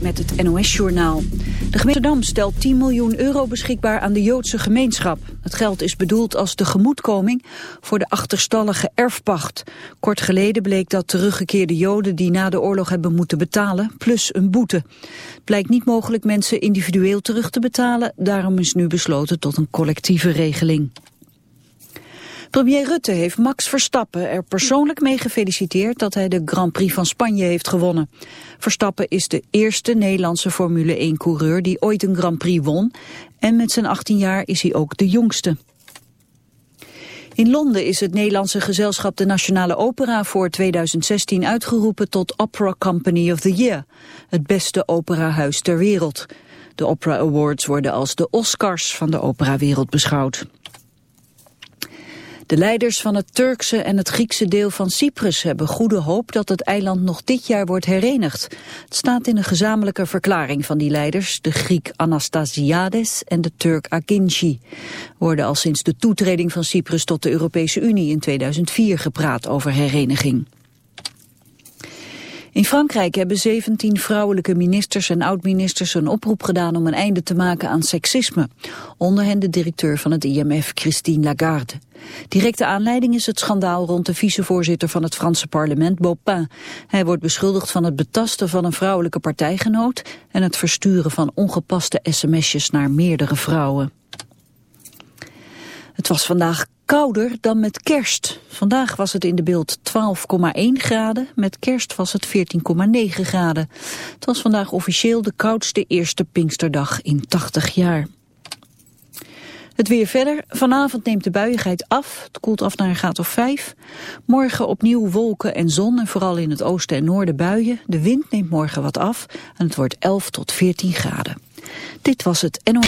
met het NOS-journaal. De gemeente Amsterdam stelt 10 miljoen euro beschikbaar aan de Joodse gemeenschap. Het geld is bedoeld als tegemoetkoming voor de achterstallige erfpacht. Kort geleden bleek dat teruggekeerde Joden die na de oorlog hebben moeten betalen, plus een boete. Het blijkt niet mogelijk mensen individueel terug te betalen, daarom is nu besloten tot een collectieve regeling. Premier Rutte heeft Max Verstappen er persoonlijk mee gefeliciteerd dat hij de Grand Prix van Spanje heeft gewonnen. Verstappen is de eerste Nederlandse Formule 1-coureur die ooit een Grand Prix won en met zijn 18 jaar is hij ook de jongste. In Londen is het Nederlandse gezelschap de Nationale Opera voor 2016 uitgeroepen tot Opera Company of the Year, het beste operahuis ter wereld. De Opera Awards worden als de Oscars van de operawereld beschouwd. De leiders van het Turkse en het Griekse deel van Cyprus hebben goede hoop dat het eiland nog dit jaar wordt herenigd. Het staat in een gezamenlijke verklaring van die leiders, de Griek Anastasiades en de Turk Akinci. Worden al sinds de toetreding van Cyprus tot de Europese Unie in 2004 gepraat over hereniging. In Frankrijk hebben 17 vrouwelijke ministers en oud-ministers een oproep gedaan om een einde te maken aan seksisme. Onder hen de directeur van het IMF, Christine Lagarde. Directe aanleiding is het schandaal rond de vicevoorzitter van het Franse parlement, Baupin. Hij wordt beschuldigd van het betasten van een vrouwelijke partijgenoot en het versturen van ongepaste sms'jes naar meerdere vrouwen. Het was vandaag kouder dan met kerst. Vandaag was het in de beeld 12,1 graden, met kerst was het 14,9 graden. Het was vandaag officieel de koudste eerste Pinksterdag in 80 jaar. Het weer verder. Vanavond neemt de buiigheid af. Het koelt af naar een graad of 5. Morgen opnieuw wolken en zon en vooral in het oosten en noorden buien. De wind neemt morgen wat af en het wordt 11 tot 14 graden. Dit was het NO.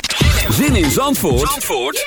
Zin in Zandvoort, Zandvoort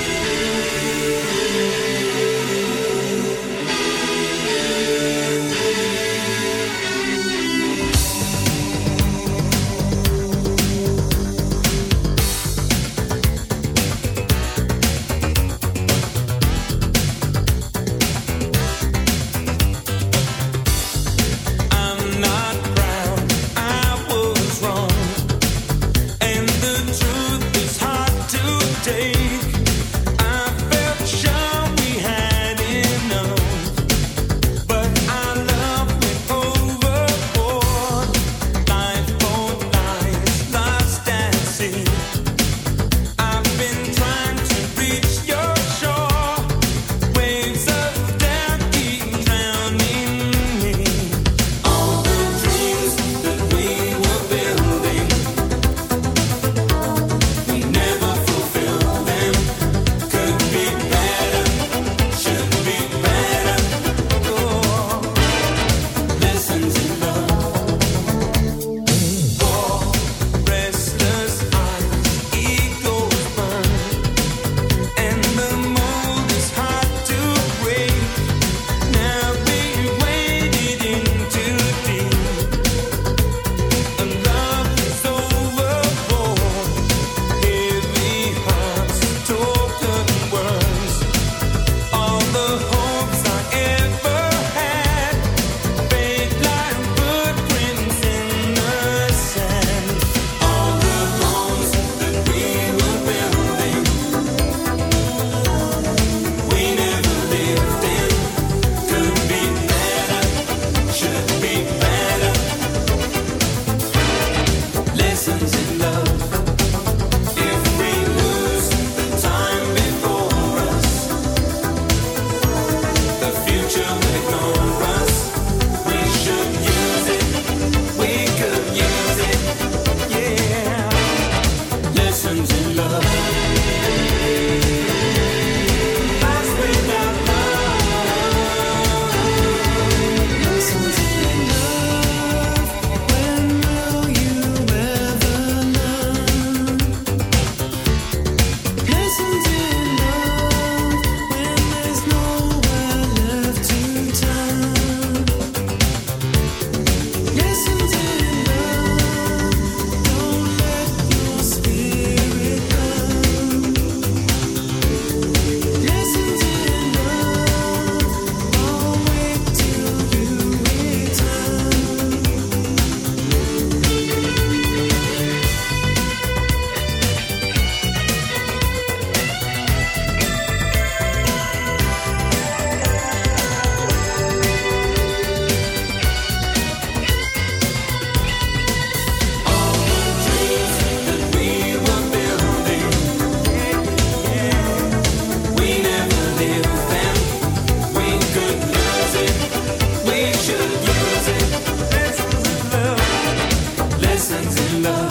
It's in love.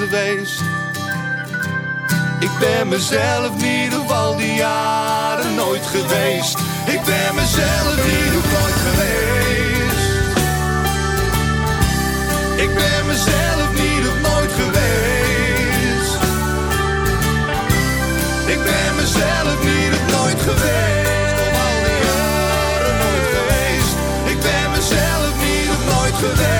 geweest. Ik ben mezelf niet op al die jaren nooit geweest. Ik ben mezelf niet op nooit geweest. Ik ben mezelf niet op nooit geweest. Ik ben mezelf niet op nooit geweest. Op al die jaren nooit geweest. Ik ben mezelf niet op nooit geweest.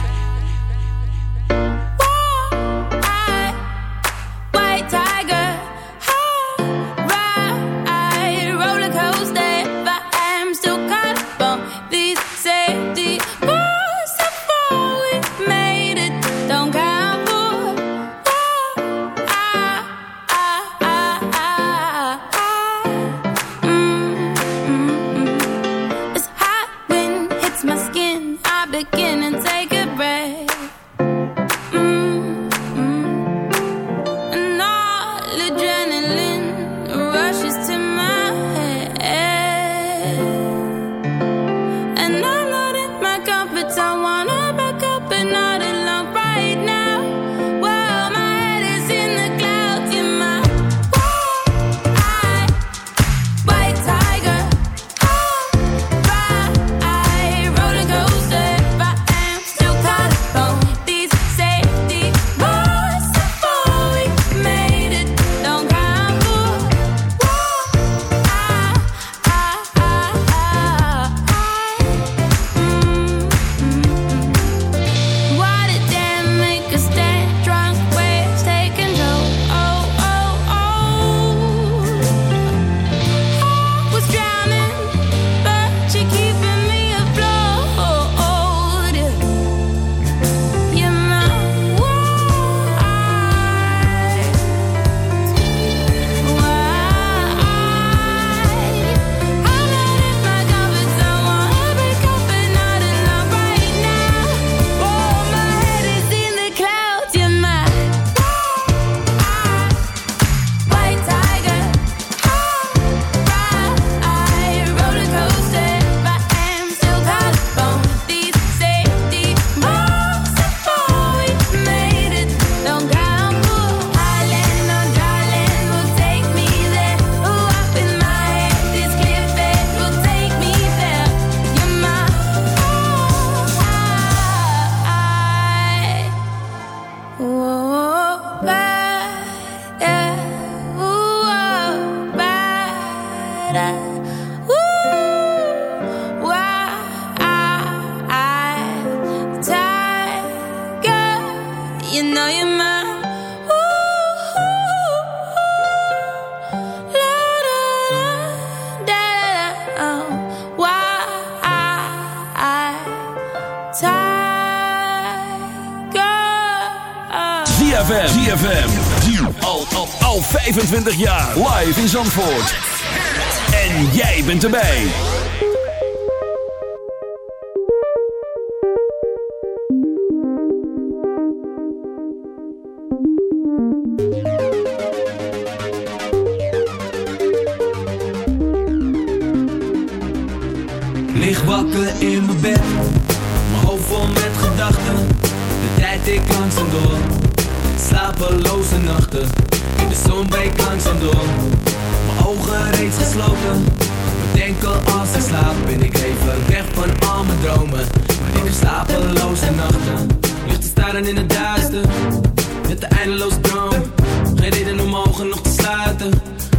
Met de eindeloze droom, geen reden om ogen nog te sluiten.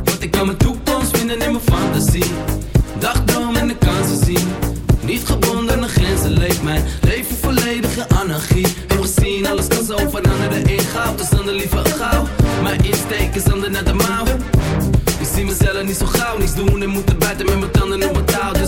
Want ik kan mijn toekomst vinden in mijn fantasie. Dagdroom en de kansen zien. Niet gebonden aan grenzen leeft mijn leven volledig in anarchie. Heb gezien, alles kan zo veranderen in goud. Dus dan de liever gauw. Mijn insteek is ander naar de mouw. Ik zie mezelf niet zo gauw, niets doen en moeten buiten met mijn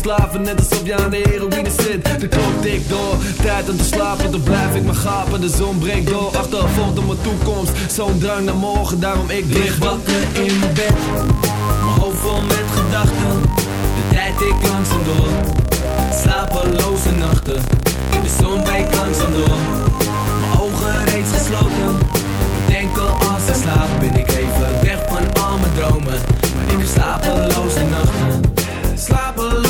verslaven. Net alsof je aan de heroïne zit. De klok tikt door, tijd om te slapen. Dan blijf ik maar gapen, de zon breekt door. Achtervolgt op mijn toekomst, zo'n drang naar morgen. Daarom ik lig wakker in mijn bed. Mijn hoofd vol met gedachten. De tijd ik langzaam door. Slapeloze nachten. De zon breekt langzaam door. Mijn ogen reeds gesloten. Denk al als ik slaap ben ik even weg van al mijn dromen. Maar ik heb slapeloze nachten. Slapeloze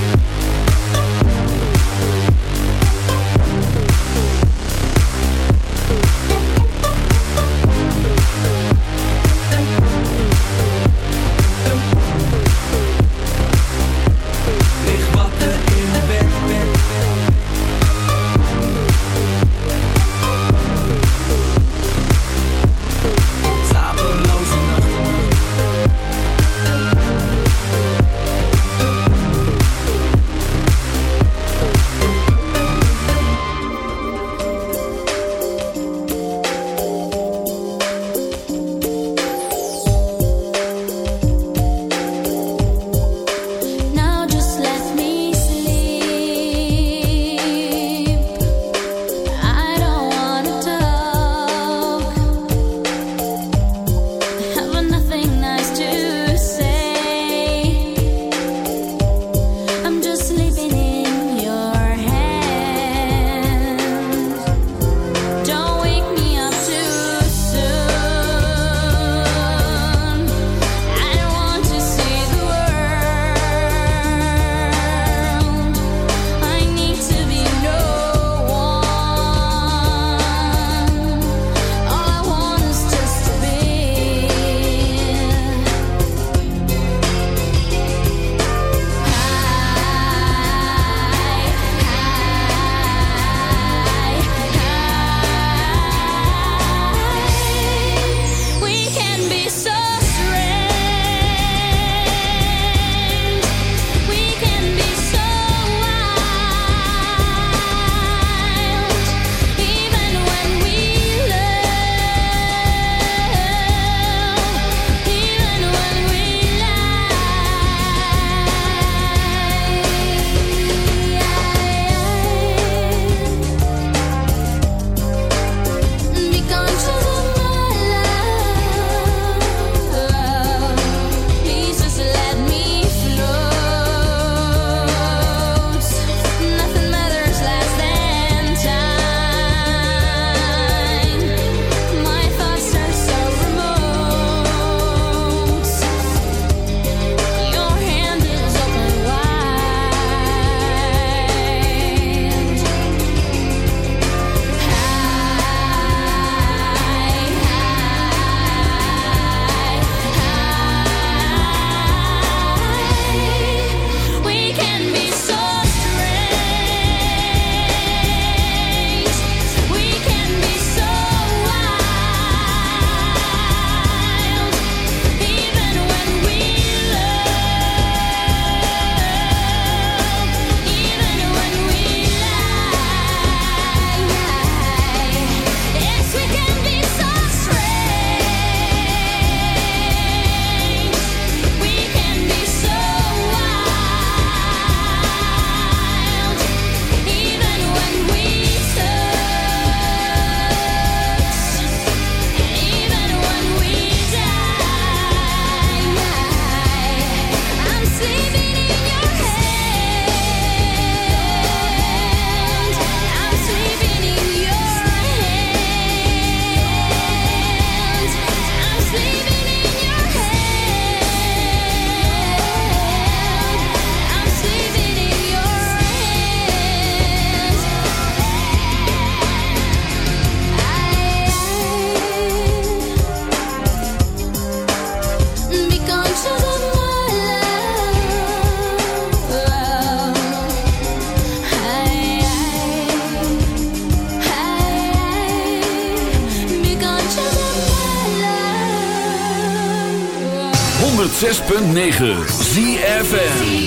106.9 ZFN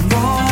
someone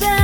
that.